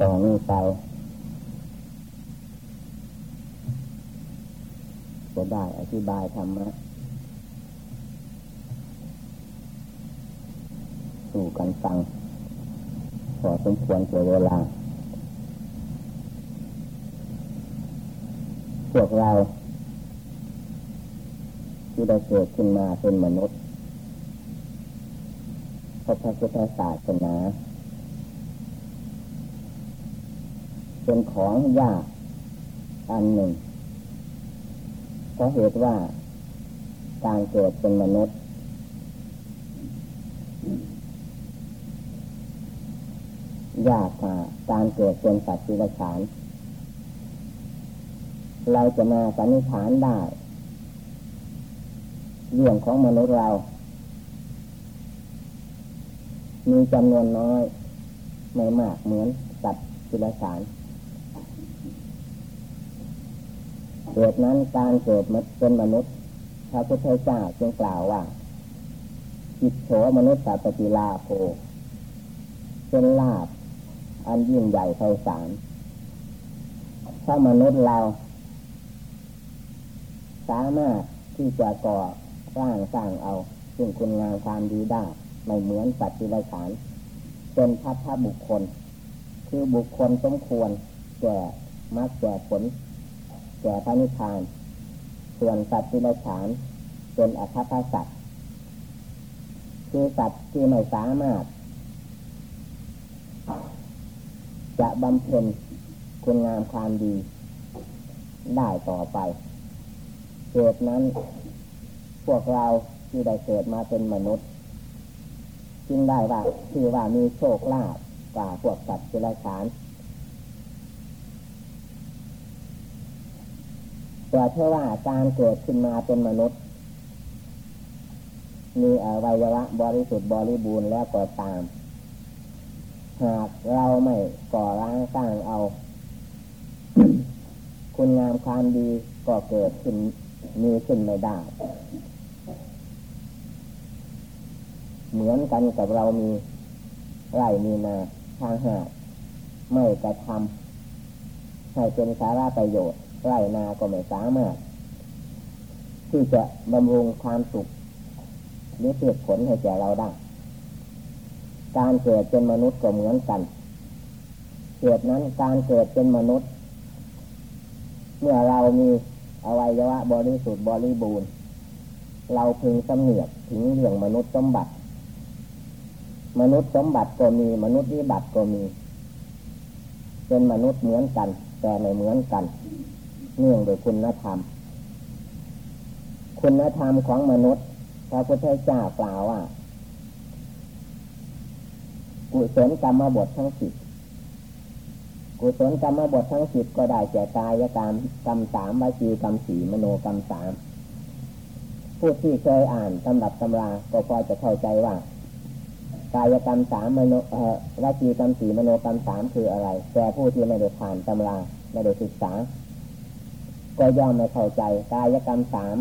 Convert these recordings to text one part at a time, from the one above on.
ต่อนี้ไปจะได้อธิบายธรรมะสู่กันฟังพอสมควรเกี่เวลา พวกเรา ที่ได้เกิดขึ้นมาเป็นมนุษย์พระพุทธศาสนา เป็นของยากอันหนึ่งเพราะเหตุว่าการเกิดเป็นมนุษย์ ยากกว่าการเกิดเป็นสัตว์ที่ฉานเราจะมาสันนิษฐานได้ เรื่องของมนุษย์เรา มีจำนวนน้อย ไม่มากเหมือนสัตว์ที่ฉาน เกิดนั้นการเกิดมาเป็นมนุษย์พระพุทธเจ้าจึงกล่าวว่าจิตโฉมนุษย์สัตติลาโภเป็นลาบอันยิ่งใหญ่ไพศาลถ้ามนุษย์เรา สามารถที่จะก่อร้างสร้างเอา ซึ่งคุณงามความดีได้ไม่เหมือนสัตว์ที่ไรฉานเป็นพัฒนาบุคคล คือบุคคลสมควรแก่มรรคแก่ผล ก่พระนิพพาน ส่วนสัตว์ที่ไรฉานเป็นอัคาสัตว์คือสัตว์ที่ไม่สามารถ จะบำเพ็ญคุณงามความดี ได้ต่อไปเกิดนั้น พวกเราที่ได้เกิดมาเป็นมนุษย์จึงได้ว่าคือว่ามีโชคลาภกว่าพวกสัตว์ที่ไรฉาน แต่เท่าว่าการเกิดขึ้นมาเป็นมนุษย์ มีอวัยวะบริสุทธิ์บริบูรณ์แล้วก็ตาม หากเราไม่ก่อร่างสร้างเอา คุณงามความดีก็เกิดขึ้นมีขึ้นไม่ได้ เหมือนกันกับเรามีไร่มีนาทางหาไม่กระทำให้เป็นสาระประโยชน์ ไรนาก็ไม่สามารถ ที่จะบำรุงความสุขหรือเกิดผลให้แก่เราได้ การเกิดเป็นมนุษย์ก็เหมือนกัน เกิดนั้นการเกิดเป็นมนุษย์ เมื่อเรามีอวัยวะบริสุทธิ์บริบูรณ์เราพึงสำเนียกถึงเรื่องมนุษย์สมบัติ มนุษย์สมบัติก็มีมนุษย์วิบัติก็มี เป็นมนุษย์เหมือนกัน แต่ไม่เหมือนกัน เนื่องโดยคุณธรรม คุณธรรมของมนุษย์พระพุทธเจ้ากล่าวว่ากุศลกรรมบททั้งสิบกุศลกรรมบททั้งสิบก็ได้แก่กายกรรมกรรมสามวจีกรรมสี่มโนกรรมสามผู้ที่เคยอ่านตำรับตำราก็พอจะเข้าใจว่า กายกรรมสามมโนเอ่อวจีกรรมสี่มโนกรรมสามคืออะไร แต่ผู้ที่ไม่ได้ผ่านตำราไม่ได้ศึกษา ก็ย่อมไม่เข้าใจกายกรรมสาม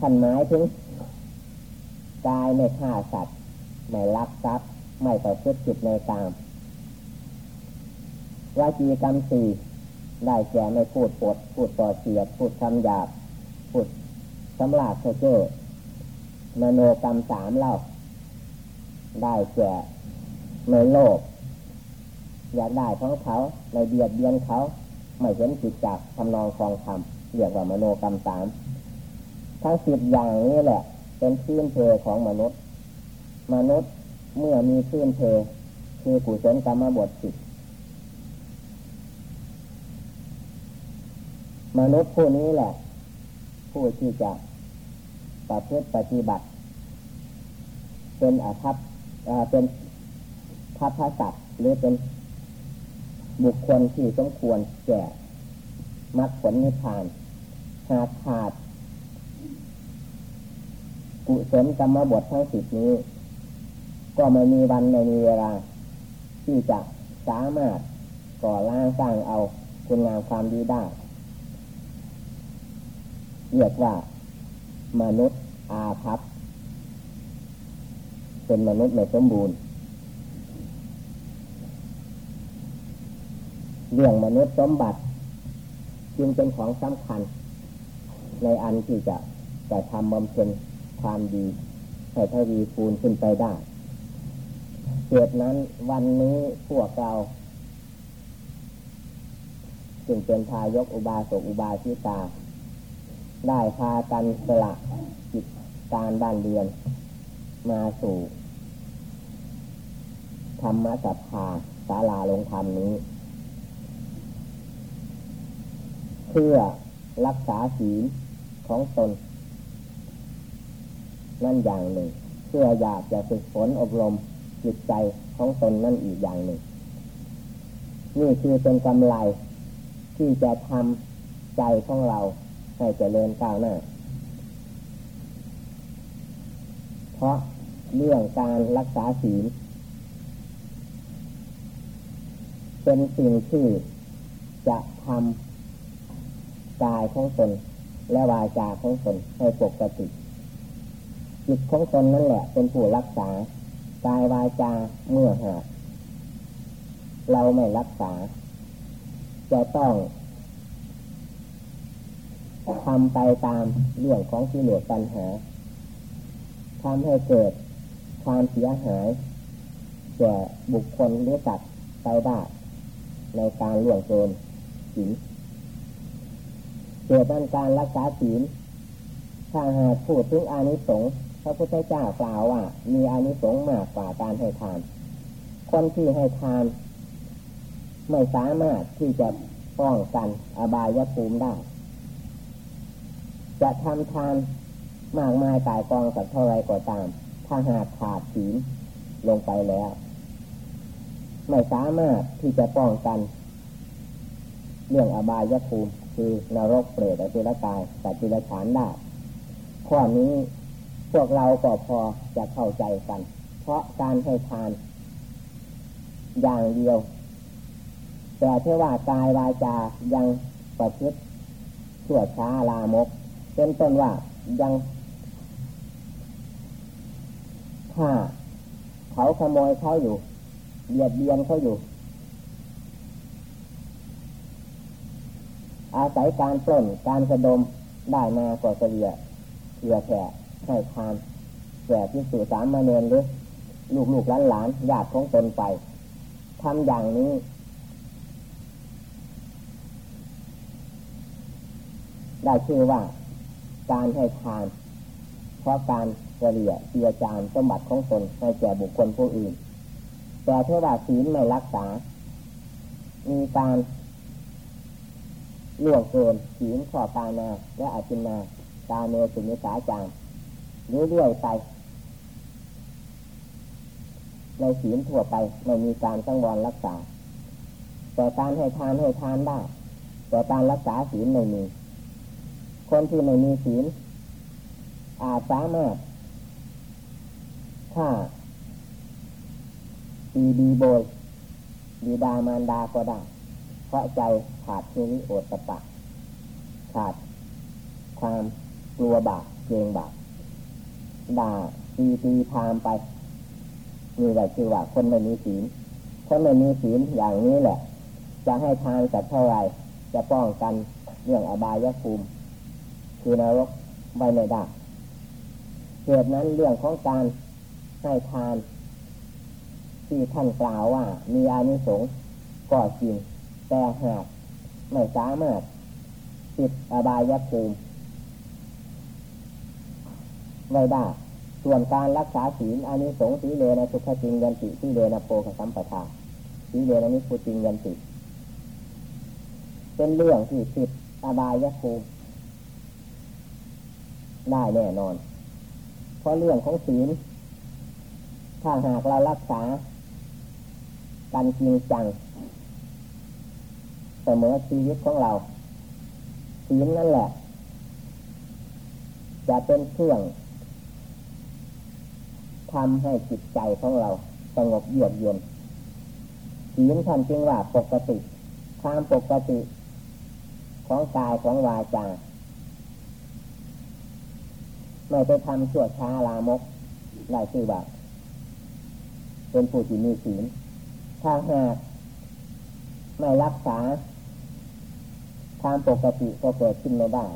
ขันหมายถึงกายไม่ฆ่าสัตว์ไม่ลักทรัพย์ไม่ต่อชุดจิตในกามวาจีกรรมสี่ได้แก่ไม่พูดปดพูดต่อเสียดพูดคำหยาบพูดสำลาดเจ้อมโนกรรมสามเล่า ได้แก่ไม่โลภอยากได้ของเขาในเบียดเบียนเขา ไม่เห็นจิตจากทำนองคลองคำเรียกว่ามโนกรรมสามทั้งสิบอย่างนี้แหละ เป็นพื้นเพของมนุษย์ มนุษย์เมื่อมีพื้นเพคือกุศลกรรมบทสิบมนุษย์ผู้นี้แหละ ผู้ที่จะประพฤติปฏิบัติ เป็นอาภัพเป็นทัพพระสัตว์หรือเป็น บุคคลที่สมควรแก่มรรคผลนิพพาน หากขาด กุศลกรรมบททั้งสิบนี้ ก็ไม่มีวันไม่มีเวลา ที่จะสามารถก่อร่างสร้างเอาคุณงามความดีได้เรียกว่ามนุษย์อาภัพเป็นมนุษย์ไม่สมบูรณ์ เรื่องมนุษย์สมบัติ จึงเป็นของสำคัญ ในอันที่จะจะทำบำเพ็ญความดีให้ทวีคูณขึ้นไปได้เหตุนั้นวันนี้พวกเราจึงเป็นทายกอุบาสกอุบาสิกา ได้พากันสละจิตการบ้านเรือน มาสู่ธรรมสัพพาศาลาลงธรรมนี้ เพื่อรักษาศีลของตน นั่นอย่างหนึ่ง เพื่ออยากจะฝึกฝนอบรมจิตใจของตนนั่นอีกอย่างหนึ่ง นี่คือเป็นกำไรที่จะทำใจของเราให้เจริญก้าวหน้า เพราะเรื่องการรักษาศีลเป็นสิ่งที่จะทำ กายของตนและวาจาของตนให้ปกติจิตของตนนั่นแหละเป็นผู้รักษากายวาจาเมื่อหากเราไม่รักษา จะต้องทำไปตามเรื่องของที่เหลือปัญหาทำให้เกิดความเสียหายแก่บุคคลหรือสัตว์ไปได้ในการล่วงเกินศีล เกิดด้านการรักษาศีลถ้าหากพูดถึงอานิสงส์พระพุทธเจ้ากล่าวว่า มีอานิสงส์มากกว่าการให้ทาน คนที่ให้ทาน ไม่สามารถที่จะป้องกันอบายภูมิได้ จะทำทานมากมายกายกองสักเท่าไรก็ตาม ถ้าหากขาดศีลลงไปแล้ว ไม่สามารถที่จะป้องกัน เรื่องอบายภูมิ คือนรกเปรตอสุรกายสัตว์จิรฉานได้ข้อนี้พวกเราก็พอจะเข้าใจกัน เพราะการให้ทาน อย่างเดียว แต่เท่ว่ากายวาจายังประพฤติชั่วช้าลามกเป็นต้นว่ายังถ้าเขาขโมยเขาอยู่เบียดเบียนเขาอยู่ อาศัยการปล้นการสะดมได้มาก็เสียเผื่อแผ่ให้ทานแก่ที่สู่สามมาเนรหรือลูกลูกหลานหลานญาติของตนไปทำอย่างนี้ ได้ชื่อว่า การให้ทาน เพราะการเฉลี่ยเสียจานสมบัติของตนให้แก่บุคคลผู้อื่น แต่เท่าว่าศีลไม่รักษา มีการ ล่วงเกินศีลข้อปานาและอาจินนาตาเมสุมิสาจางเรื่อยๆไป ในศีลทั่วไปไม่มีการสังวรรักษา แต่การให้ทานให้ทานได้แต่การรักษาศีลไม่มี คนที่ไม่มีศีลอาจสามารถฆ่าตีดีโบยดีดามารดาก็ได้ เพราะใจขาดชีวิโอตปะขาดความกลัวบาปเกรงบาปด่าตีตีพามไปนี่แหละคือว่าคนไม่มีศีลคนไม่มีศีลอย่างนี้แหละ จะให้ทานกับเท่าไรจะป้องกันเรื่องอบายภูมิคือนรกไว้ไม่ได้เหตุนั้นเรื่องของการให้ทาน ที่ท่านกล่าวว่ามีอานิสงส์ก็จริง แต่หากไม่สามารถติดอบายภูมิไว้ได้ส่วนการรักษาศีลอานิสงส์สีเลนะสุขจริงยันติสีเลนะโพคสัมปทาสีเลนะนิพุจริงยันติเป็นเรื่องที่ติดอบายภูมิได้แน่นอน เพราะเรื่องของศีลถ้าหากเรารักษา กันจริงจัง สมอชีวิตของเราศีลนั่นแหละ จะเป็นเครื่องทำให้จิตใจของเราสงบเยือกเย็นศีลท่านจึงว่าปกติความปกติ ของกายของวาจาไม่ไปทำชั่วช้าลามกได้ชื่อว่าเป็นผู้ที่มีศีลถ้าหากไม่รักษา ความปกติก็เกิดขึ้นไม่ได้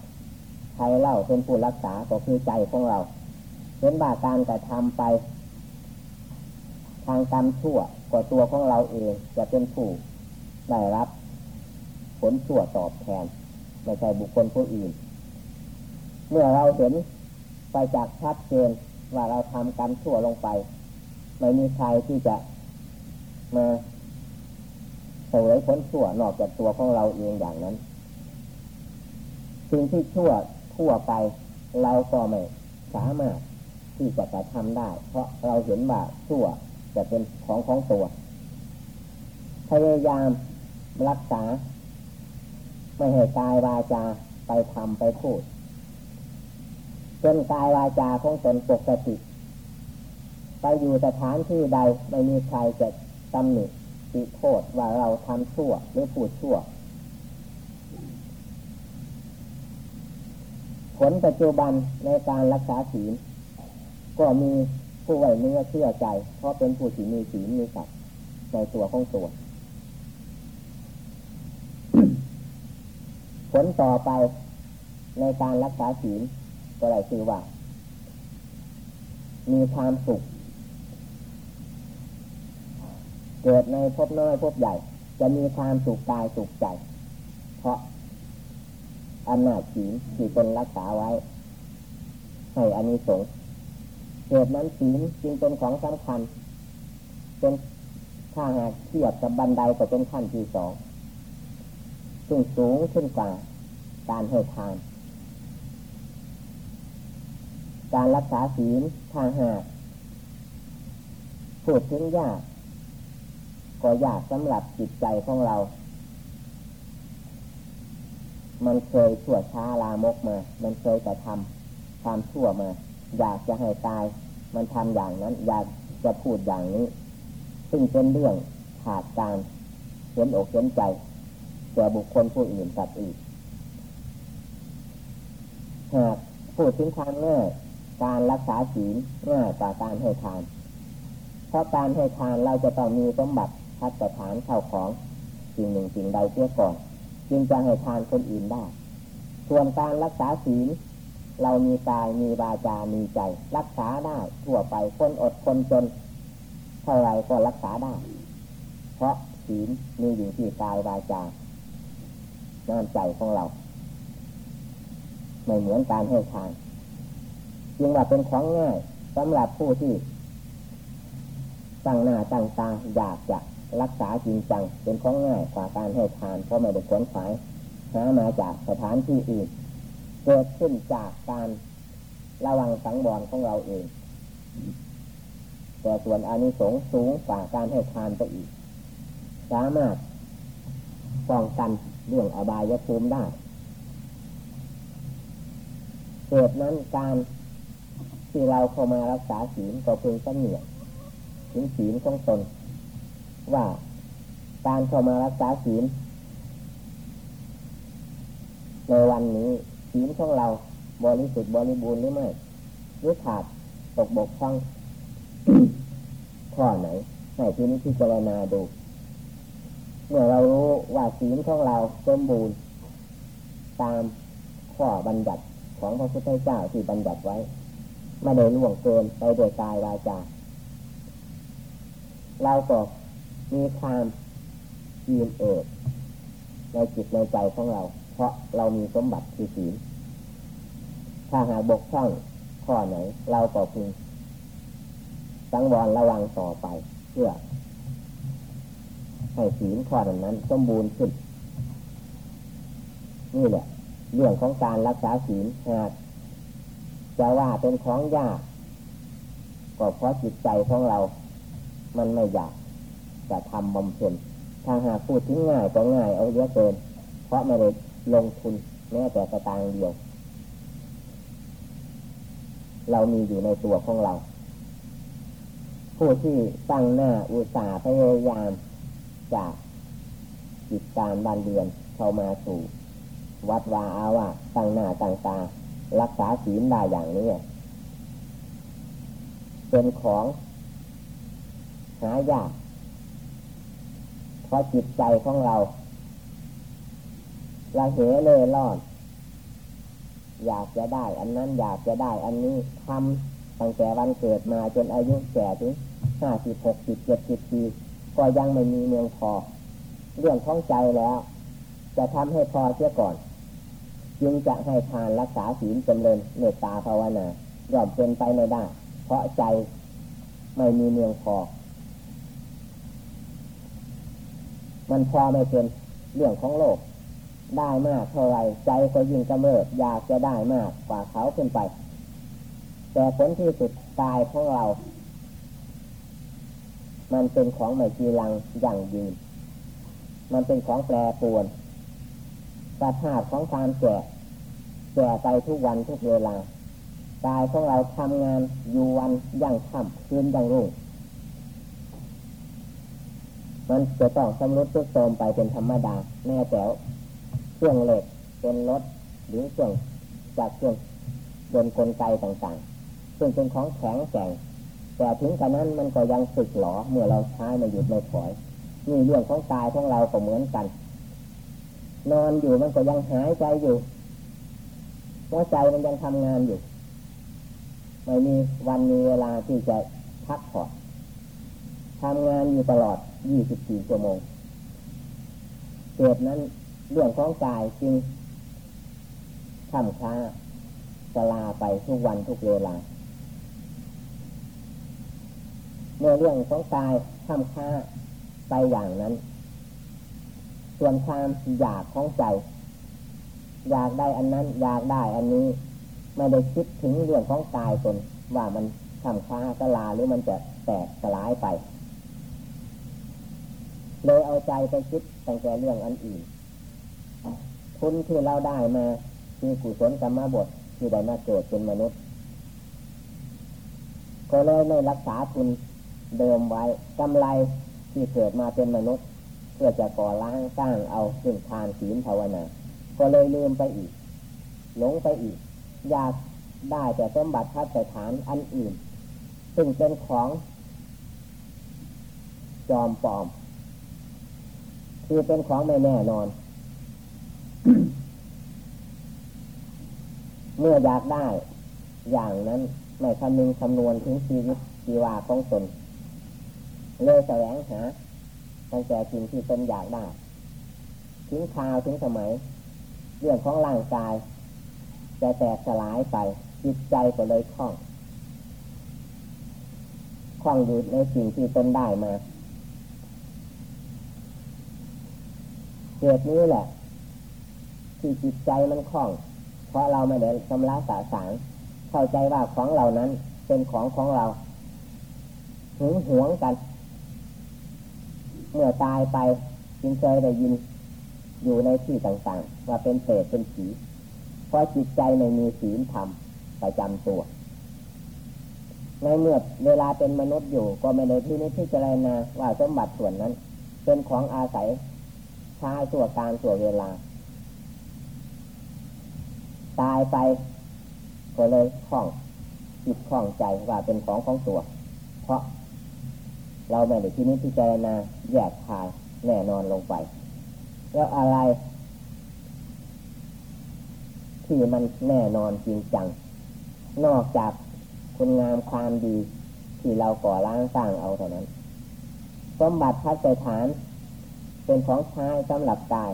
ใครเล่าเป็นผู้รักษาก็คือใจของเราเป็นบาการกระทำไป ทางกรรมชั่วกว่าตัวของเราเองจะเป็นผู้ได้รับ ผลชั่วตอบแทนไม่ใช่บุคคลผู้อื่น เมื่อเราเห็นไปจากชัดเจนว่าเราทำกรรมชั่วลงไป ไม่มีใครที่จะมาเสวยผลชั่วนอกจากตัวของเราเองอย่างนั้น สิ่งที่ชั่วทั่วไป เราก็ไม่สามารถที่จะกระทำได้ เพราะเราเห็นว่าชั่วจะเป็นของของตัวพยายามรักษา ไม่ให้กายวาจาไปทำไปพูดจนกายวาจาของตนปกติ ไปอยู่สถานที่ใดไม่มีใครจะตำหนิติโทษว่าเราทำชั่วหรือพูดชั่ว ผลปัจจุบันในการรักษาศีลก็มีผู้ไว้เนื้อเชื่อใจ เพราะเป็นผู้ที่มีศีลมีสัตว์ในตัวของตัว ผลต่อไปในการรักษาศีลก็ได้คือว่า มีความสุข เกิดในภพน้อยภพใหญ่ จะมีความสุขกายสุขใจ เพราะ อำนาจศีลที่ตนรักษาไว้ ให้อานิสงส์เกิดนั้นศีลจึงเป็นของสำคัญ เป็นถ้าหากเทียบกับบันไดก็เป็นขั้นที่สองซึ่งสูงขึ้นกว่าการให้ทาน การรักษาศีลทางหากพูดถึงยาก ก็ยากสำหรับจิตใจของเรา มันเคยชั่วช้าลามกมา มันเคยจะทำความชั่วมา อยากจะให้ตาย มันทำอย่างนั้น อยากจะพูดอย่างนี้ ซึ่งเป็นเรื่องขาดการเห็นอกเห็นใจแก่บุคคลผู้อื่นตัดอีกหากพูดถึงทางง่ายการรักษาศีลง่ายกว่าการให้ทาน เพราะการให้ทานเราจะต้องมีสมบัติพัฒฐานเข้าของสิ่งหนึ่งสิ่งใดเสียก่อน จึงจะให้ทานคนอื่นได้ ส่วนการรักษาศีล เรามีกายมีวาจา มีใจ รักษาได้ทั่วไปคนอดคนจน เท่าไรก็รักษาได้ เพราะศีลมีอยู่ที่กายวาจาน้ำใจของเรา ไม่เหมือนการให้ทานจึงว่าเป็นของง่ายสำหรับผู้ที่ตั้งหน้าตั้งตาอยากจะ รักษาจริงจังเป็นของง่ายกว่าการให้ทานเพราะไม่ได้ขวนขวายหามาจากสถานที่อื่นเกิดขึ้นจากการระวังสังวรของเราเองแต่ส่วนอานิสงส์สูงกว่าการให้ทานไปอีก สามารถป้องกันเรื่องอบายภูมิได้เหตุนั้นการที่เราเข้ามารักษาศีลก็เพ่งเนียถึงศีลของตน ว่าการเข้ามารักษาศีลในวันนี้ศีลของเราบริสุทธิ์บริบูรณ์หรือไม่หรือขาดตกบกพร่องข้อไหนให้ที่นี้ที่เจรณาดู เมื่อเรารู้ว่าศีลของเราสมบูรณ์ตามข้อบัญญัติของพระพุทธเจ้าที่บัญญัติไว้ไม่ได้ล่วงเกินไปโดยกายวาจาเราก็ มีความยืนเอิบในจิตในใจของเรา เพราะเรามีสมบัติคือศีลถ้าหากบกพร่องข้อไหน เราก็พึงสังวรระวังต่อไป เพื่อให้ศีลข้อนั้นสมบูรณ์ขึ้น นี่แหละ เรื่องของการรักษาศีลหากจะว่าเป็นของยากก็เพราะจิตใจของเรา มันไม่อยาก จะทำบำเพ็ญถ้าหากพูดถึงง่ายก็ง่ายเอาเยอะเกิน เพราะไม่ได้ลงทุนแม้แต่กระตางเดียว เรามีอยู่ในตัวของเรา ผู้ที่ตั้งหน้าอุตสาห์พยายามจากจิตการบันเดือนเข้ามาสู่ วัดวาอาวาตั้งหน้าตั้งตา รักษาศีลได้อย่างนี้เป็นของหายาก ราะจิตใจของเราละเหเล่ร่อน อยากจะได้อันนั้นอยากจะได้อันนี้ทำตั้งแต่วันเกิดมาจนอายุแก่ถึงห้าสิบหกสิบเจ็ดสิบปีก็ยังไม่มีเมืองพอ เรื่องท้องใจแล้ว จะทำให้พอเสียก่อน จึงจะให้ทานรักษาศีลจำเริญเมตตาภาวนาย่อมเป็นไปไม่ได้ เพราะใจไม่มีเมืองพอ มันพอไม่เป็นเรื่องของโลก ได้มากเท่าไรใจก็ยิ่งกำเริบอยากจะได้มากกว่าเขาขึ้นไป แต่ผลที่สุดกายของเรา มันเป็นของไม่จีรังอย่างยืนมันเป็นของแปรปรวนสภาพของความแก่แก่ไปทุกวันทุกเวลากายของเราทำงานอยู่วันยั่งค่ำคืนยั่งรุ่ง มันจะต้องสำรุดทุกโทมไปเป็นธรรมดาแม่แจ๋วเครื่องเหล็กเป็นรถหรือเครื่องจากเครื่องยนต์กลไกต่างๆ ซึ่งเป็นของแข็งแกร่งแต่ถึงกระนั้นมันก็ยังสึกหลอเมื่อเราใช้มาหยุดไม่ถอยนี่เรื่องของกายของเราก็เหมือนกัน นอนอยู่มันก็ยังหายใจอยู่หัวใจมันยังทำงานอยู่ ไม่มีวันมีเวลาที่จะพักผ่อน ทำงานอยู่ตลอด 24 ชั่วโมงเกิดนั้นเรื่องของกายจึงทำค้าสลาไปทุกวันทุกเวลา เมื่อเรื่องของกายทำค้าไปอย่างนั้น ส่วนความอยากของใจ อยากได้อันนั้น อยากได้อันนี้ ไม่ได้คิดถึงเรื่องของกายตนว่ามันทำค้าสลาหรือมันจะแตกสลายไป เลยเอาใจไปคิดตั้งแต่เรื่องอันอื่นคุณที่เราได้มาคือกุศลกรรมบทที่ได้มาเกิดเป็นมนุษย์ ก็เลยไม่รักษาคุณเดิมไว้กำไรที่เกิดมาเป็นมนุษย์ เพื่อจะก่อล้างสร้างเอาสิ่งทานศีลภาวนา ก็เลยลืมไปอีก หลงไปอีก อยากได้แต่สมบัติพัฒฐานอันอื่น ซึ่งเป็นของ จอมปลอม คือเป็นของไม่แน่นอน เมื่ออยากได้ อย่างนั้นไม่คำนึงคำนวณถึงชีวิตชีวาของตนเลยแสวงหาตั้งแต่สิ่งที่ตนอยากได้ถึงคราวถึงสมัย เรื่องของร่างกายจะแตกสลายไปจิตใจก็เลยคล่องคล่องอยู่ในสิ่งที่ตนได้มา เหตุนี้แหละที่จิตใจมันคล่อง เพราะเราไม่ได้ชำระสาสางเข้าใจว่าของเหล่านั้นเป็นของของเราหึงหวงกัน เมื่อตายไปจึงเคยได้ยิน อยู่ในที่ต่างๆ ว่าเป็นเศษเป็นผีเพราะจิตใจไม่มีศีลธรรมประจำตัว ในเมื่อเวลาเป็นมนุษย์อยู่ก็ไม่ได้ที่นี้ที่จะรายนาว่าสมบัติส่วนนั้น เป็นของอาศัย ใช้ตัวการตัวเวลา ตายไป ก็เลยคล้องจิตคล้องใจว่าเป็นของของตัว เพราะ เราไม่ได้ที่นี้ที่จะรายนาแยกทายแน่นอนลงไป แล้วอะไร ที่มันแน่นอนจริงจัง นอกจากคุณงามความดี ที่เราก่อร่างสร้างเอาเท่านั้น สมบัติพัฒฐาน เป็นของใช้สำหรับตาย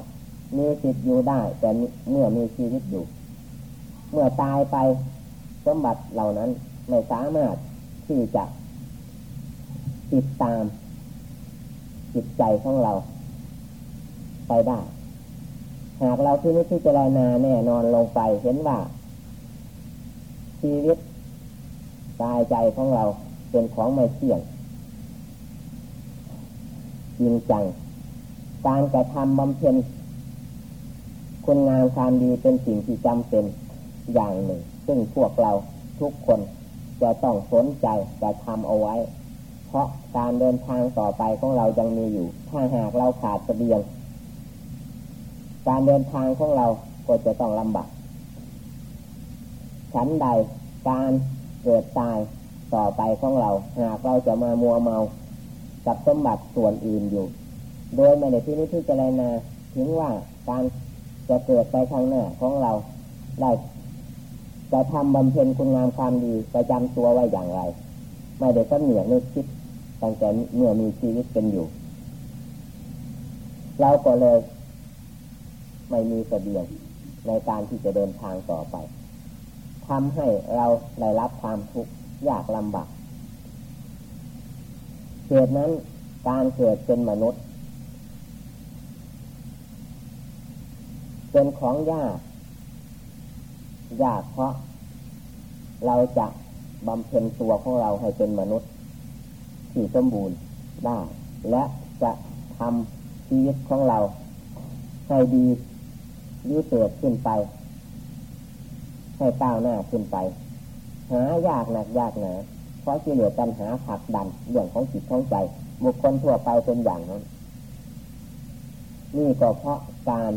มีสิทธิ์อยู่ได้ แต่เมื่อมีชีวิตอยู่ เมื่อตายไปสมบัติเหล่านั้นไม่สามารถที่จะติดตาม จิตใจของเรา ไปได้ หากเราที่นี้ที่จะรานาแน่นอนลงไปเห็นว่า ชีวิตกายใจของเราเป็นของไม่เที่ยงจริงจัง การกระทำบำเพ็ญคุณงามความดีเป็นสิ่งที่จำเป็นอย่างหนึ่ง ซึ่งพวกเราทุกคนจะต้องสนใจจะทำเอาไว้ เพราะการเดินทางต่อไปของเรายังมีอยู่ ถ้าหากเราขาดเสบียง การเดินทางของเราก็จะต้องลำบากฉันใดการเกิดตายต่อไปของเรา หากเราจะมามัวเมากับสมบัติส่วนอื่นอยู่ โดยไม่ได้ที่นี้ที่จะรายนาถึงว่าการจะเกิดไปข้างหน้าของเราได้จะทำบำเพ็ญคุณงามความดีประจำตัวไว้อย่างไร ไม่ได้ก็เหนือนึกคิดตั้งแต่เมื่อมีชีวิตเป็นอยู่ เราก็เลย ไม่มีเสบียงในการที่จะเดินทางต่อไปทำให้เราได้รับความทุกข์ยากลำบากเหตุนั้นการเกิดเป็นมนุษย์ เป็นของยาก ยากเพราะ เราจะบำเพ็ญตัวของเราให้เป็นมนุษย์ ที่สมบูรณ์ได้ และจะทำชีวิตของเราให้ดีดีเกิดขึ้นไป ให้ก้าวหน้าขึ้นไป หายากหนักยากหนาเพราะที่เหลือปัญหาผักดันเรื่องของจิตของใจ บุคคลทั่วไปเป็นอย่างนั้น นี่ก็เพราะการ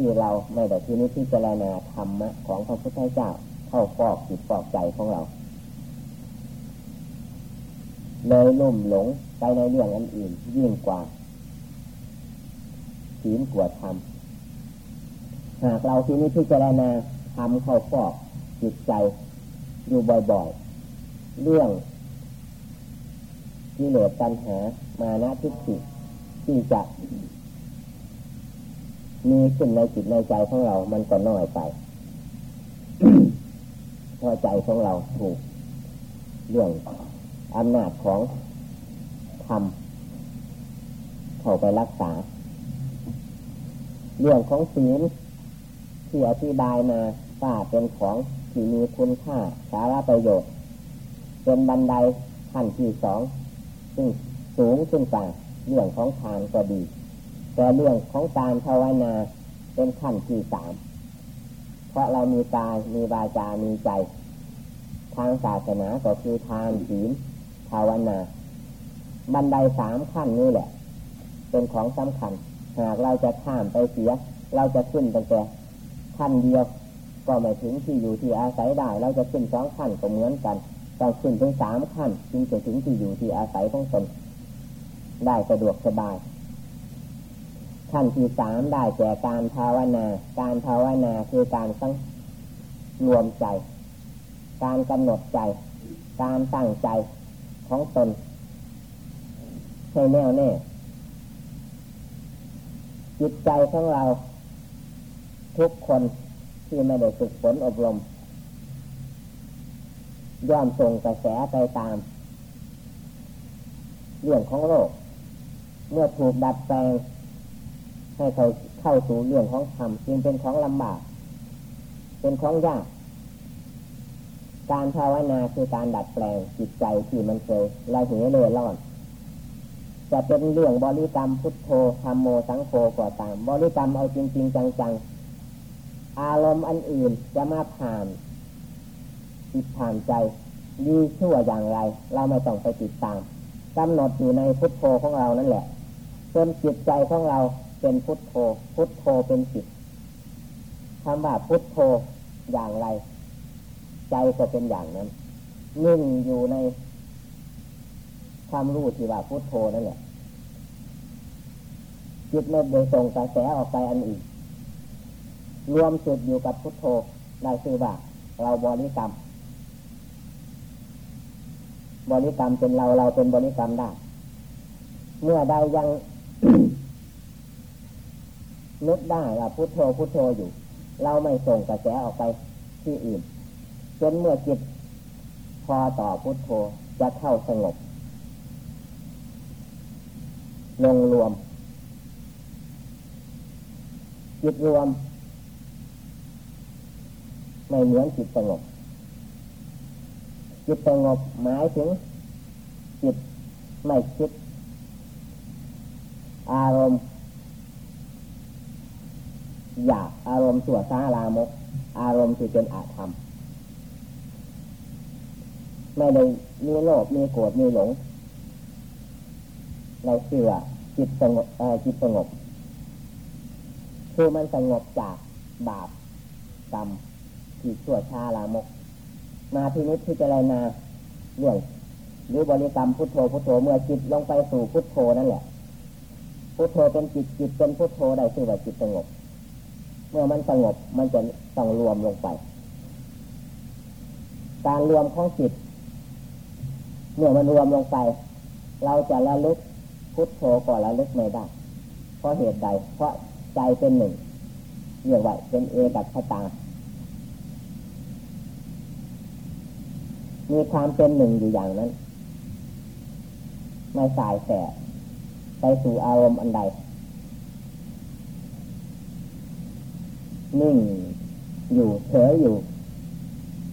ที่เราไม่ได้ที่นี้ที่เจรณาธรรมะของพระพุทธเจ้าเข้าฟอกจิตฟอกใจของเรา เลยลุ่มหลงไปในเรื่องอันอื่นยิ่งกว่าศีลกว่าธรรมหากเราที่นี้ที่เจรณาทำเข้าฟอกจิตใจอยู่บ่อยๆ เรื่องที่เหลือปัญหามานะทิฏฐิที่จะ มีขึ้นในจิตในใจของเรา มันก็น้อยไปพอใจของเราถูกเรื่องอำนาจของธรรมเข้าไปรักษา เรื่องของศีลที่อธิบายมาว่าเป็นของที่มีคุณค่าสาระประโยชน์ เป็นบันไดขั้นที่สองซึ่งสูงขึ้นไปเรื่องของทานก็ดี แต่เรื่องของการภาวนาเป็นขั้นที่สามเพราะเรามีกายมีวาจา มีใจ ทางศาสนาก็คือทานศีลภาวนา บันไดสามขั้นนี้แหละ เป็นของสำคัญ หากเราจะข้ามไปเสีย เราจะขึ้นตั้งแต่ขั้นเดียว ก็ไม่ถึงที่อยู่ที่อาศัยได้ เราจะขึ้นสองขั้นก็เหมือนกันต้องขึ้นถึงสามขั้นจึงจะถึงที่อยู่ที่อาศัยของตนได้สะดวกสบาย ขั้นที่สามได้แก่การภาวนา การภาวนาคือการตั้งรวมใจ การกำหนดใจ การตั้งใจของตนให้แน่วแน่จิตใจของเรา ทุกคนที่ไม่ได้ฝึกฝนอบรม ย่อมส่งกระแสไปตาม เรื่องของโลก เมื่อถูกดัดแปลง ให้เขาเข้าสู่เรื่องของธรรมจึงเป็นของลำบาก เป็นของยาก การภาวนาคือการดัดแปลงจิตใจที่มันเคยละเหเล่ร่อน จะเป็นเรื่องบริกรรมพุทโธธรรมโมสังโฆก็ตาม บริกรรมเอาจริง ๆ จังๆ อารมณ์อันอื่นจะมาผ่านจิตผ่านใจดีชั่วอย่างไร เราไม่ต้องไปติดตามกำหนดอยู่ในพุทโธของเรานั่นแหละจนจิตใจของเรา เป็นพุทโธ พุทโธเป็นจิตคำว่าพุทโธอย่างไร ใจก็เป็นอย่างนั้นนิ่งอยู่ในความรู้ที่ว่าพุทโธนั่นแหละจิตไม่ได้ส่งกระแสออกไปอันอื่นรวมสุดอยู่กับพุทโธได้คือว่าเราบริกรรม บริกรรมเป็นเราเราเป็นบริกรรมได้ เมื่อใดยัง นึกได้ว่าพุทโธพุทโธอยู่ เราไม่ส่งกระแสออกไปที่อื่น จนเมื่อจิตพอต่อพุทโธจะเข้าสงบลงรวม จิตรวม ไม่เหมือนจิตสงบ จิตสงบหมายถึง จิตไม่คิด อารมณ์ อยากอารมณ์สั่วซาลามก อารมณ์ที่เป็นอาธรรม ไม่ได้มีโลภมีโกรธมีหลงในเสื่อจิตสงบจิตสงบ คือมันสงบจากบาปกรรมที่ชั่วชาลามก มาที่นี้พิจารณาเรื่องหรือบริกรรมพุทโธพุทโธเมื่อจิตลงไปสู่พุทโธนั่นแหละพุทโธเป็นจิตจิตเป็นพุทโธได้ชื่อว่าจิตสงบ เมื่อมันสงบมันจะต้องรวมลงไป การรวมของจิตเมื่อมันรวมลงไป เราจะระลึกพุทโธก็ระลึกไม่ได้ เพราะเหตุใด เพราะใจเป็นหนึ่งเรียกว่าเป็นเอกัคตา มีความเป็นหนึ่งอยู่อย่างนั้น ไม่สายแสไปสู่อารมณ์อันใด นิ่งอยู่เฉยอยู่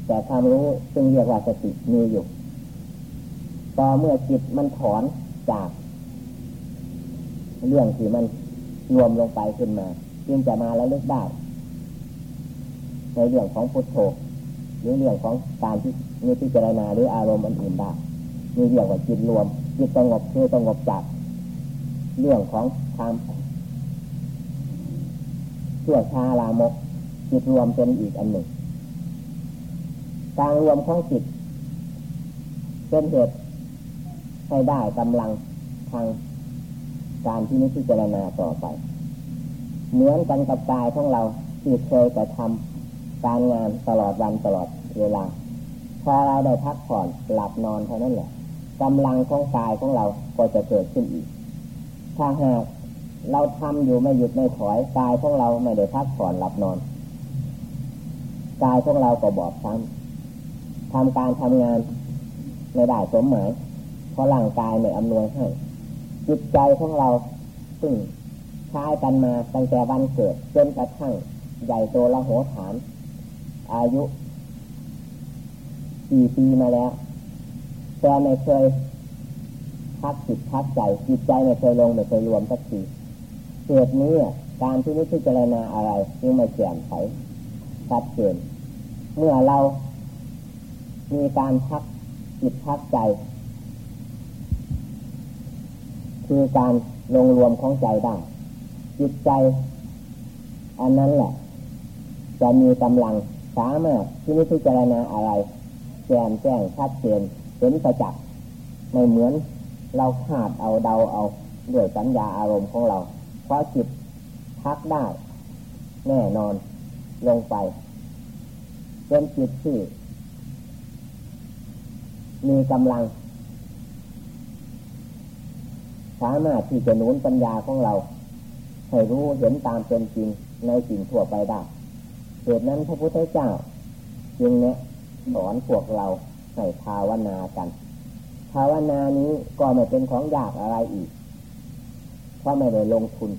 แต่ความรู้ซึ่งเรียกว่าสติมีอยู่ต่อเมื่อจิตมันถอนจากเรื่องที่มันรวมลงไปขึ้นมาจึงจะมาแล้วลึกได้ ในเรื่องของพุทโธหรือเรื่องของการที่มีพิจารณาหรืออารมณ์อื่นได้มีเรื่องว่าจิตรวมจิตสงบคือสงบจากเรื่องของความ ชื่อชาลามกจิตรวมเป็นอีกอันหนึ่ง การรวมของจิต เป็นเหตุให้ได้กำลังทางการที่นิพพานาต่อไป เหมือนกันกับกายของเราที่เคยแต่ทำการงานตลอดวันตลอดเวลา พอเราได้พักผ่อนหลับนอนเท่านั้นแหละกำลังของกายของเราก็จะเกิดขึ้นอีก ถ้าหาก เราทำอยู่ไม่หยุดไม่ถอยกายของเราไม่ได้พักผ่อนหลับนอนกายของเราก็บอบช้ำทำการทำงานไม่ได้สมหมายเพราะร่างกายไม่อำนวยให้จิตใจของเราซึ่งใช้กันมาตั้งแต่วันเกิดจนกระทั่งใหญ่โตละโหฐาน อายุสี่ปีมาแล้วแต่ไม่เคยพักจิตพักใจจิตใจไม่เคยลงไม่เคยรวมสักที เกิดนี้การที่นิพพานาอะไรจึงไม่แจ่มใสชัดเจนเมื่อเรามีการพักจิตพักใจ คือการลงรวมของใจได้จิตใจ อันนั้นแหละ จะมีกำลังสามารถที่นิพพานาอะไรแจ่มแจ้งชัดเจนเห็นประจักษ์ไม่เหมือนเราคาดเอาเดาเอาด้วยสัญญาอารมณ์ของเรา พราจิตพักได้ แน่นอนลงไปเป็นจิตที่มีกำลัง สามารถที่จะนุนปัญญาของเรา ให้รู้เห็นตามเป็นจริงในสิ่งทั่วไปได้เหตุนั้นพระพุทธเจ้า จึงเนี้ยสอนพวกเราให้ภาวนากัน ภาวนานี้ก็ไม่เป็นของยากอะไรอีก เพราะไม่ได้ลงทุน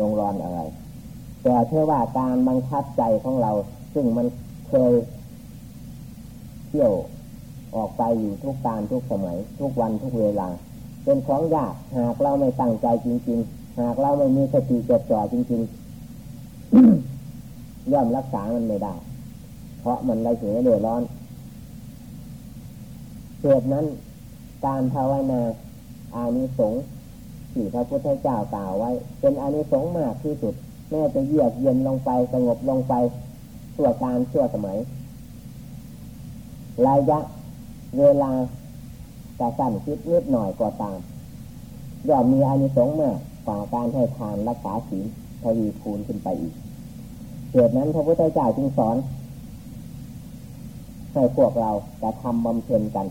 ลงรอนอะไร แต่เชื่อว่าการบังคับใจของเรา ซึ่งมันเคยเที่ยวออกไปอยู่ทุกการทุกสมัย ทุกวันทุกเวลา เป็นของยากหากเราไม่ตั้งใจจริง ๆ หากเราไม่มีสติจดจ่อจริง ๆ ย่อมรักษามันไม่ได้ เพราะมันไรเสียเดือดร้อนเหตุนั้นการภาวนาอานิสงส์ ที่พระพุทธเจ้ากล่าวไว้ เป็นอนิสงส์มากที่สุด แม้จะเยือกเย็นลงไปสงบลงไปชั่วการชั่วสมัยระยะเวลาจะสั้นคิดนิดหน่อยก็ตามย่อมมีอานิสงส์มากกว่าการให้ทานรักษาศีลทวีคูณขึ้นไปอีกเหตุนั้นพระพุทธเจ้าจึงสอน ให้พวกเราจะทำบำเพ็ญกัน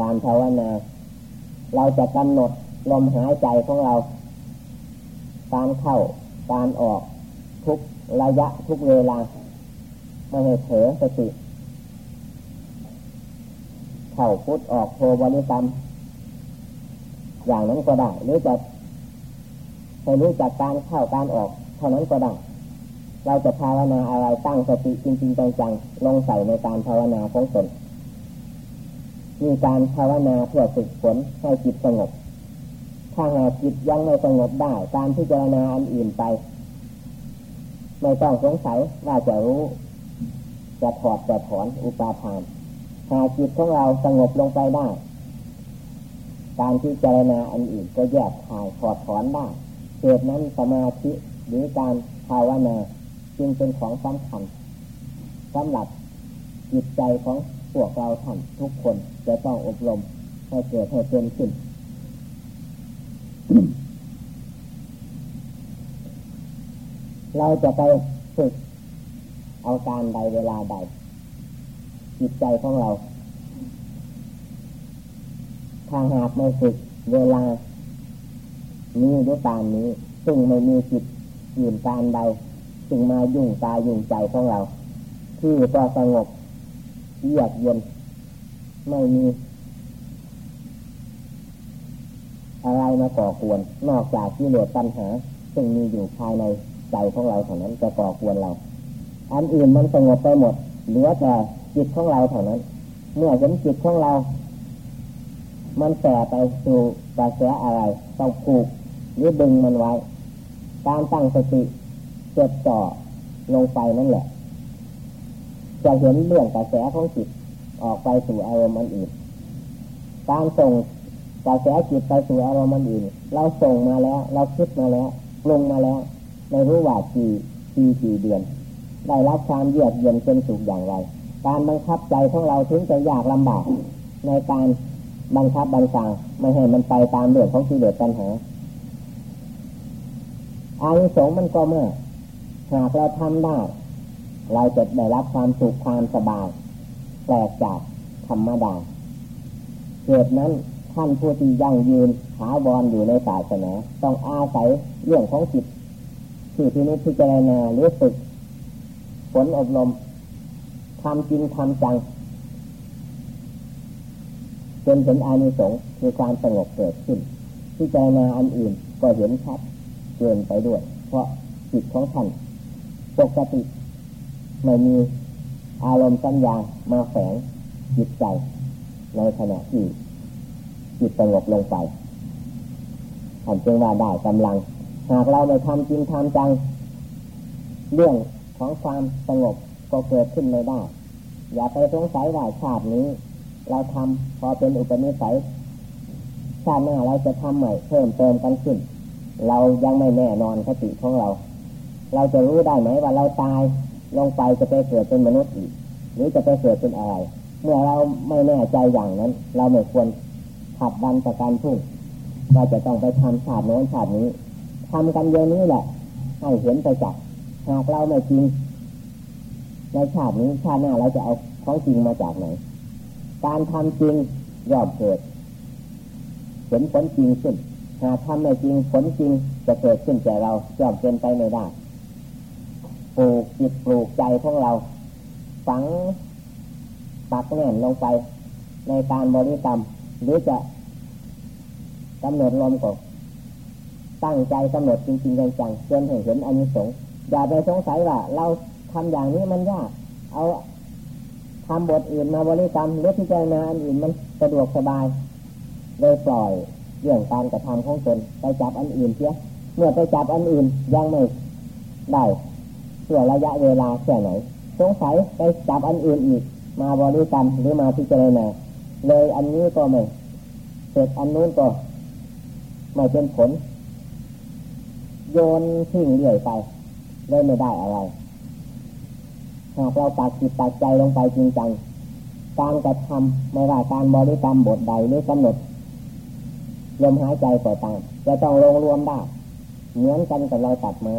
การภาวนา เราจะกำหนดลมหายใจของเรา การเข้าการออกทุกระยะทุกเวลาไม่ให้เผลอสติเข้าพุทออกโทบริกรรม อย่างนั้นก็ได้หรือจะให้รู้จักการเข้าการออก เท่านั้นก็ได้เราจะภาวนาอะไรตั้งสติจริงๆจังๆลงใส่ในการภาวนาของตน มีการภาวนาเพื่อฝึกฝนให้จิตสงบ ถ้าหากจิตยังไม่สงบได้การพิจารณาอันอื่นไป ไม่ต้องสงสัยว่าจะรู้ จะถอดจะถอนอุปาทาน หากจิตของเราสงบลงไปได้ การพิจารณาอันอื่นก็แยกทายถอดถอนได้เหตุนั้นสมาธิหรือการภาวนาจึงเป็นของสำคัญสำหรับจิตใจของ วกเราท่านทุกคนจะต้องอบรมให้เกิดให้เป็นขึ้น เราจะไปฝึกเอาการใดเวลาใด จิตใจของเราถ้าหากไม่ฝึกเวลานี้ด้วยการนี้ ซึ่งไม่มีจิตยืนการใดจึงมายุ่งตายุ่งใจของเรา ที่ก็สงบ เยือกเย็นไม่มีอะไรมาก่อกวน นอกจากที่เหลือปัญหา ซึ่งมีอยู่ภายในใจของเราเท่านั้นจะก่อกวนเรา อันอื่นมันสงบไปหมดเหลือแต่จิตของเราเท่านั้น เมื่อเห็นจิตของเรา มันแสไปสู่กระแสอะไรต้องผูกหรือดึงมันไว้ การตั้งสติจดจ่อลงไปนั่นแหละ จะเห็นเรื่องกระแสของจิตออกไปสู่อารมณ์อันอื่น การส่งกระแสจิตไปสู่อารมณ์อันอื่น เราส่งมาแล้ว เราคิดมาแล้วปรุงมาแล้วไม่รู้ว่ากี่ปีกี่เดือน ได้รับความเยือกเย็นเป็นสุขอย่างไร การบังคับใจของเราถึงจะยากลำบาก ในการบังคับบังคับไม่ให้มันไปตามเรื่องของกิเลสปัญหาอานิสงส์มันก็เมื่อหากเราทำได้ เราจะได้รับความสุขความสบายแปลกจากธรรมดาเหตุนั้นท่านผู้ที่ยั่งยืนถาวรอยู่ในศาสนาต้องอาศัยเรื่องของจิตที่ที่นี้พิจารณาหรือฝึกผลอบรมทำจริงทำจังจนเห็นอานิสงส์คือความสงบเกิดขึ้นพิจารณาอันอื่นก็เห็นชัดเกินไปด้วย เพราะจิตของท่านปกติ ไม่มีอารมณ์สัญญามาแฝงจิตใจ ในขณะที่จิตสงบลงไปท่านจึงว่าได้กำลัง หากเราไม่ทำจริงทำจัง เรื่องของความสงบก็เกิดขึ้นไม่ได้ อย่าไปสงสัยว่าชาตินี้ เราทำพอเป็นอุปนิสัยชาติหน้าเราจะทำใหม่เพิ่มเติมกันขึ้น เรายังไม่แน่นอนคติของเรา เราจะรู้ได้ไหมว่าเราตาย ลงไปจะไปเกิดเป็นมนุษย์อีก หรือจะไปเกิดเป็นอะไร เมื่อเราไม่แน่ใจอย่างนั้น เราไม่ควรขับดันประกันพุ่งว่าจะต้องไปทำชาติโน้นชาตินี้ทำกันเยอะนี้แหละ ให้เห็นไปจักหากเราไม่จริงในชาตินี้ชาติหน้าเราจะเอาของจริงมาจากไหน การทำจริงย่อมเกิดเห็นผลจริงขึ้นหากทำไม่จริงผลจริงจะเกิดขึ้นแก่เราย่อมเป็นไปไม่ได้ ปลูกจิตปลูกใจของเรา ฝังปักแน่นลงไปในการบริกรรม หรือจะกำหนดลมก่อนตั้งใจกำหนดจริงๆจังๆจนเห็นเห็นอานิสงส์อย่าไปสงสัยว่า เราทำอย่างนี้มันยาก เอาทำบทอื่นมาบริกรรมหรือพิจารณาอันอื่นมันสะดวกสบายเลยปล่อยเรื่องการกระทำของตนไปจับอันอื่นเสียเมื่อไปจับอันอื่นยังไม่ได้ เพื่อระยะเวลาแค่ไหน สงสัยไปจับอันอื่นอีก มาบริกรรมหรือมาพิจารณาเลยอันนี้ก็ไม่เสร็จอันนู้นก็ไม่เป็นผล โยนทิ้งเรื่อยไปเลยไม่ได้อะไรหากเราตัดจิตตัดใจลงไปจริงจังการกระทำไม่ว่าการบริกรรมบทใดหรือกำหนดลมหายใจก็ตามจะต้องลงรวมได้เหมือนกันกับเราตัดไม้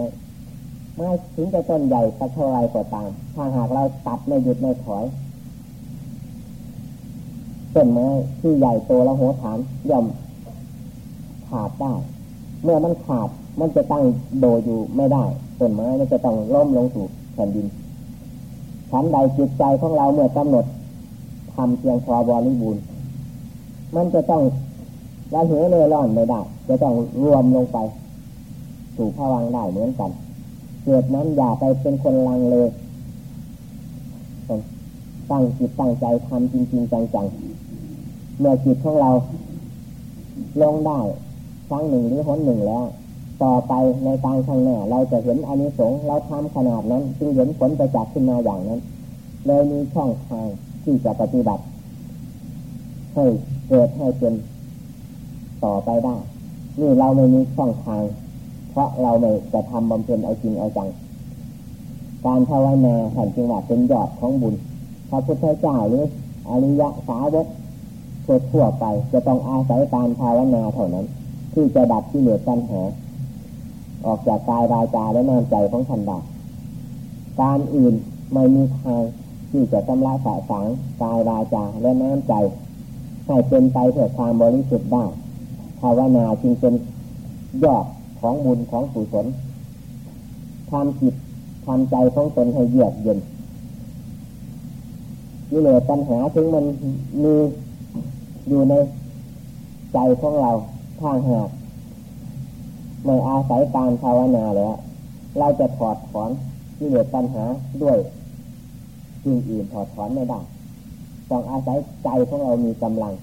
ม้ถึงจะต้นใหญ่สักเท่าไรก็ตาม ถ้าหากเราตัดไม่หยุดไม่ถอยต้นไม้ที่ใหญ่โตแล้วหัวฐานย่อมขาดได้ เมื่อมันขาดมันจะตั้งโดอยู่ไม่ได้ต้นไม้มันจะต้องล้มลงสู่แผ่นดินฉันใดจิตใจของเราเมื่อกำหนดทำเพียงพอบริบูรณ์มันจะต้องละเหยเลยร่อนไม่ได้ จะต้องรวมลงไป สู่ผวังได้เหมือนกัน เกิดนั้นอย่าไปเป็นคนลังเลยตั้งจิตตั้งใจทำจริง ๆ จังๆเมื่อจิตของเราลงได้ครั้งหนึ่งหรือหนหนึ่งแล้ว ต่อไปในการข้างหน้าเราจะเห็นอานิสงส์เราทำขนาดนั้น จึงเห็นผลประจักษ์ขึ้นมาอย่างนั้น เลยมีช่องทางที่จะปฏิบัติให้เกิดให้เป็นต่อไปได้ นี่เราไม่มีช่องทาง พราะเราไม่จะทำบำเพ็ญเอาจริงเอาจัง การภาวนาแห่งจึงหว่าเป็นยอดของบุญ พระพุทธเจ้าหรืออริยสาวกทั่วไป จะต้องอาศัยการภาวนาเท่านั้น ที่จะดับที่เหลือปัญหาออกจากกายวาจาและน้ำใจของท่านได้การอื่นไม่มีทางที่จะชำระสะสางกายวาจาและน้ำใจให้เป็นไปเพื่อความบริสุทธิ์ได้ภาวนาจึงเป็นยอด ของบุญของกุศลทำจิตทำใจของตนให้เยือกเย็นนี่เลยปัญหาถึงมันมีอยู่ในใจของเราทางหากไม่อาศัยการภาวนาแล้ว เราจะถอดถอนนี่เลยปัญหาด้วยสิ่งอื่นถอดถอนไม่ได้ต้องอาศัยใจของเรามีกำลัง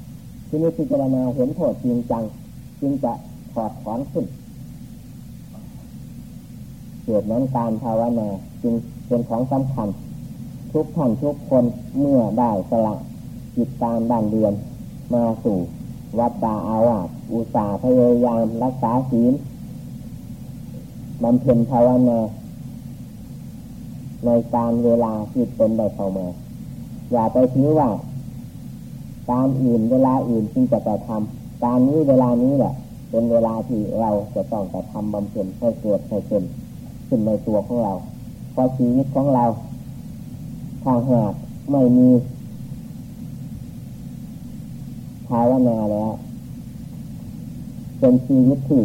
ที่นี้พิจารณาเห็นโทษจริงจัง จึงจะถอดถอนขึ้น เหตุนั้นการภาวนาจึงเป็นของสำคัญ ทุกท่านทุกคนเมื่อได้สละจิตตามด้านเรียนมาสู่วัดตาอาวาสอุตสาพยายามรักษาศีลบำเพ็ญภาวนาในการเวลาที่ตนได้เข้ามา อย่าไปถือว่าการอื่นเวลาอื่นจึงจะไปทำการนี้เวลานี้แหละ เป็นเวลาที่เราจะต้องไปทำบำเพ็ญให้เกิดให้เป็น ขึ้นในตัวของเราเพราะชีวิตของเราถ้าหากไม่มีภาวนาแล้ว เป็นชีวิตที่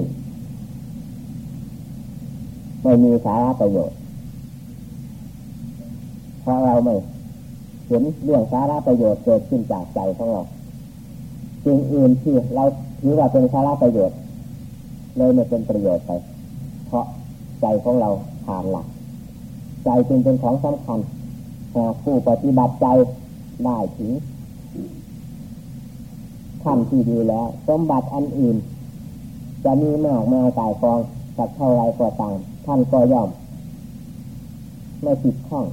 ไม่มีสาระประโยชน์เพราะเราไม่เห็นเรื่องสาระประโยชน์เกิดขึ้นจากใจของเราสิ่งอื่นที่เราถือว่าเป็นสาระประโยชน์เลยไม่เป็นประโยชน์ไป ใจของเราผ่านหลัก ใจจึงเป็นของสำคัญหากผู้ปฏิบัติใจได้ถึงขั้นที่ดีแล้ว สมบัติอันอื่น จะมีมากมายกายกองสักเท่าไรก็ตามท่านก็ยอม ไม่ติดข้อง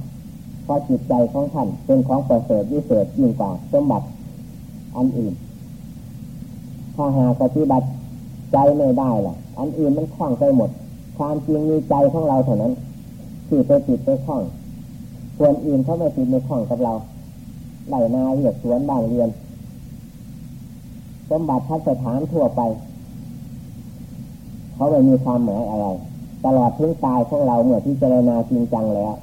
เพราะจิตใจของท่านเป็นของประเสริฐวิเศษยิ่งกว่าสมบัติอันอื่น ถ้าหากปฏิบัติใจไม่ได้ล่ะ อันอื่นมันคล้องไปหมด ความจริงมีใจของเราเท่านั้นที่ไปติดไปคล้องส่วนอื่นเขาไม่ติดในคล้องกับเราไหลนาเรียกสวนบานเรียนสมบัติทัศฐานทั่วไป เขาไม่มีความหมายอะไร ตลอดถึงกายของเราเมื่อที่เจรณาจริงจังแล้ว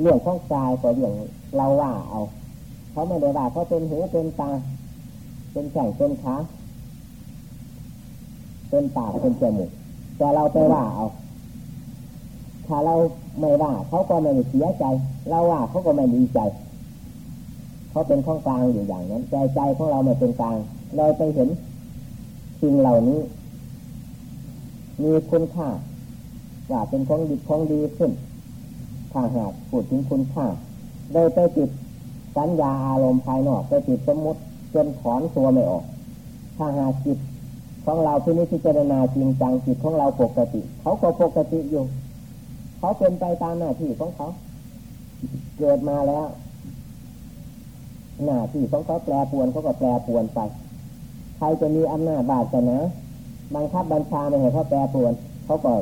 เรื่องของกายก็เรื่องเราว่าเอา เขาไม่ได้ว่าเขาเป็นหูเป็นตา เป็นแข่งเป็นขาเป็นปากเป็นจมูก แต่เราไปว่าเอา ถ้าเราไม่ว่าเขาก็ไม่เสียใจ เราว่าเขาก็ไม่ดีใจ เขาเป็นข้องกลางอยู่อย่างนั้นใจใจของเราไม่เป็นกลางเราไปเห็นสิ่งเหล่านี้ มีคุณค่าว่าเป็นของดีของดีขึ้นถ้าหากพูดถึงคุณค่าโดยไปติดสัญญาอารมณ์ภายนอกไปติดสมมติจนถอนตัวไม่ออก ถ้าหากจิต ของเราที่นี้พิจารณาจริงจังจิตของเราปกติ เขาก็ปกติอยู่เขาเป็นไปตามหน้าที่ของเขา เกิดมาแล้ว หน้าที่ของเขาแปรปวนเขาก็แปรปวนไป ใครจะมีอำนาจบาดชนะบังคับบัญชาไม่ให้เขาแปรปวนเขาก็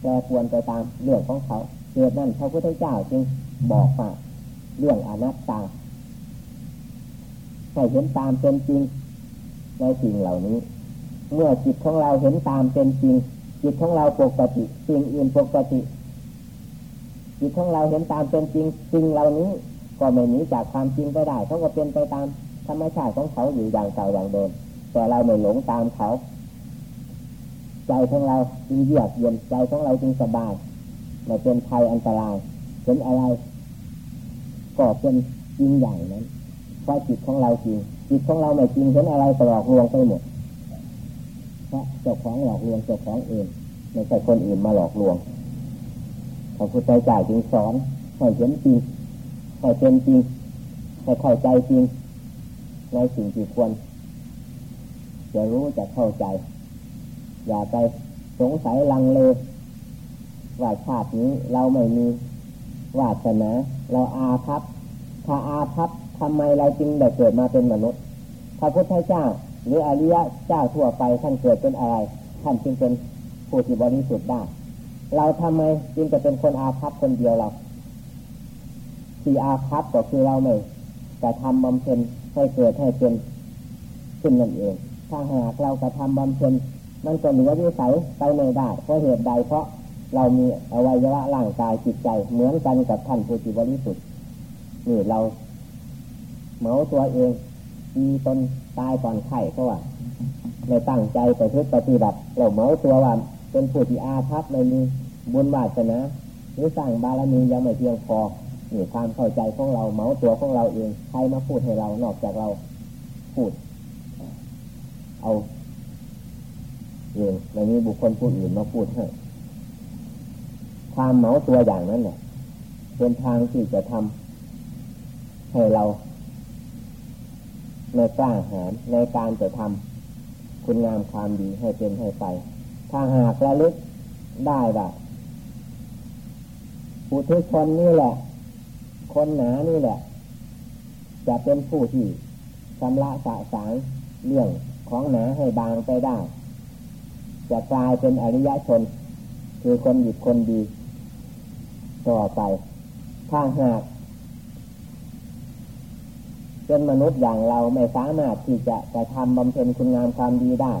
แปรปวนไปตามเรื่องของเขาเหตุนั้นพระพุทธเจ้าจึงบอกว่าเรื่องอนัตตาให้เห็นตามเป็นจริงในสิ่งเหล่านี้ เมื่อจิตของเราเห็นตามเป็นจริง จิตของเราปกติสิ่งอื่นปกติ จิตของเราเห็นตามเป็นจริงสิ่งเหล่านี้ ก็ไม่หนีจากความจริงไปได้เขาก็เป็นไปตามธรรมชาติของเขาอยู่อย่างเก่าอย่างเดิมแต่เราไม่หลงตามเขา ใจของเราจึงเยือกเย็นใจของเราจึงสบายไม่เป็นภัยอันตรายเป็นอะไรก็เป็นจริงอย่างนั้นเพราะจิตของเราจริงจิตของเราไม่จริงเห็นอะไรตลอกลวงไปหมด เพราะเจ้าของหลอกลวงเจ้าของเองไม่ใช่คนอื่นมาหลอกลวงพระพุทธเจ้าจึงสอนให้เห็นจริงให้เป็นจริงให้เข้าใจจริงในสิ่งที่ควรจะรู้จะเข้าใจ อย่าไปสงสัยลังเลว่าชาตินี้เราไม่มีวาสนาเราอาภัพถ้าอาภัพทำไมเราจึงได้เกิดมาเป็นมนุษย์ พระพุทธเจ้า หรืออริยะเจ้าทั่วไปท่านเกิดเป็นอะไร ท่านจึงเป็นผู้ที่บริสุทธิ์ได้ เราทำไมจึงจะเป็นคนอาภัพคนเดียวเราที่อาภัพก็คือเราไม่แต่ทำบำเพ็ญให้เกิดให้เป็นขึ้นนั่นเอง ถ้าหากเรากระทำบำเพ็ญมันก็เหนือวิสัยไปไม่ได้เพราะเหตุใดเพราะเรามีอวัยวะร่างกายจิตใจ เหมือนกันกับท่านผู้ที่บริสุทธิ์นี่เรา เหมาตัวเองมีตน ตายก่อนไข่เพราะว่าไม่ตั้งใจไปพึ่ปฏิบัติเราเมาตัวว่าเป็นผู้ที่อาภัพไม่มีบุญวาสนาหรือสร้างบารมียังไม่เพียงพอนี่ความเข้าใจของเราเมาตัวของเราเองใครมาพูดให้เรานอกจากเราพูด เอาเองไม่มีบุคคลผู้อื่นมาพูดให้ความเมาตัวอย่างนั้นเนี่ยเป็นทางที่จะทำให้เรา ในกล้าหาญในการจะทำคุณงามความดีให้เป็นให้ไป ถ้าหากระลึกได้แบบผู้ทุกคนนี่แหละ คนหนานี่แหละ จะเป็นผู้ที่ชำระสะสางเรื่องของหนาให้บางไปได้ จะกลายเป็นอริยชน คือคนหยุดคนดี ต่อไป ถ้าหาก เป็นมนุษย์อย่างเราไม่สามารถที่จะจะทำบำเพ็ญคุณงามความดีได้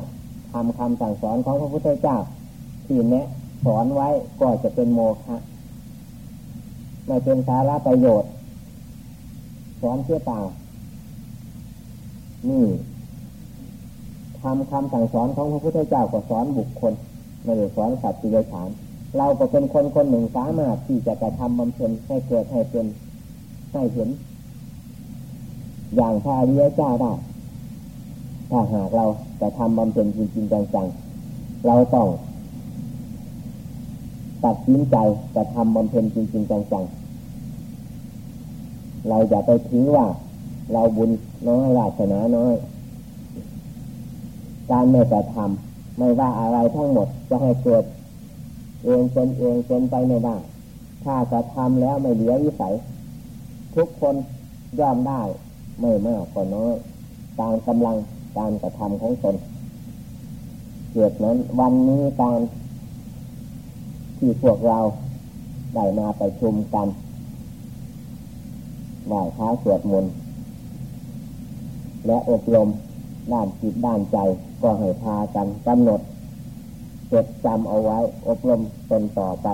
ทำคำสั่งสอนของพระพุทธเจ้าที่แนะสอนไว้ก็จะเป็นโมฆะไม่เป็นสาระประโยชน์ สอนเชื่อเปล่านี่ทำคำสั่งสอนของพระพุทธเจ้าก็สอนบุคคลไม่ได้สอนสัตว์ที่ไรฉานเราก็เป็นคนคนหนึ่งสามารถที่จะกระทำบำเพ็ญให้เกิดให้เป็นให้เห็น อย่างพระอริยเจ้าได้ ถ้าหากเราจะทำบำเพ็ญจริงๆจังๆเราต้องตัดสินใจจะทำบำเพ็ญจริงๆจังๆเราอย่าไปถือว่า เราบุญน้อยราชนาน้อย การไม่จะทำไม่ว่าอะไรทั้งหมดจะให้เกิดเองเป็นเองเป็นไปไม่ได้ถ้าจะทำแล้วไม่เหลือวิสัย ทุกคนยอมได้ ไม่มากก็น้อยตามกำลังการกระทำของตนเกิดนั้นวันนี้การที่พวกเราได้มาไปชุมกันไหว้พระสวดมนต์และอบรมด้านจิตด้านใจก็ให้พากันกำหนดจดจำเอาไว้อบรมตนต่อไป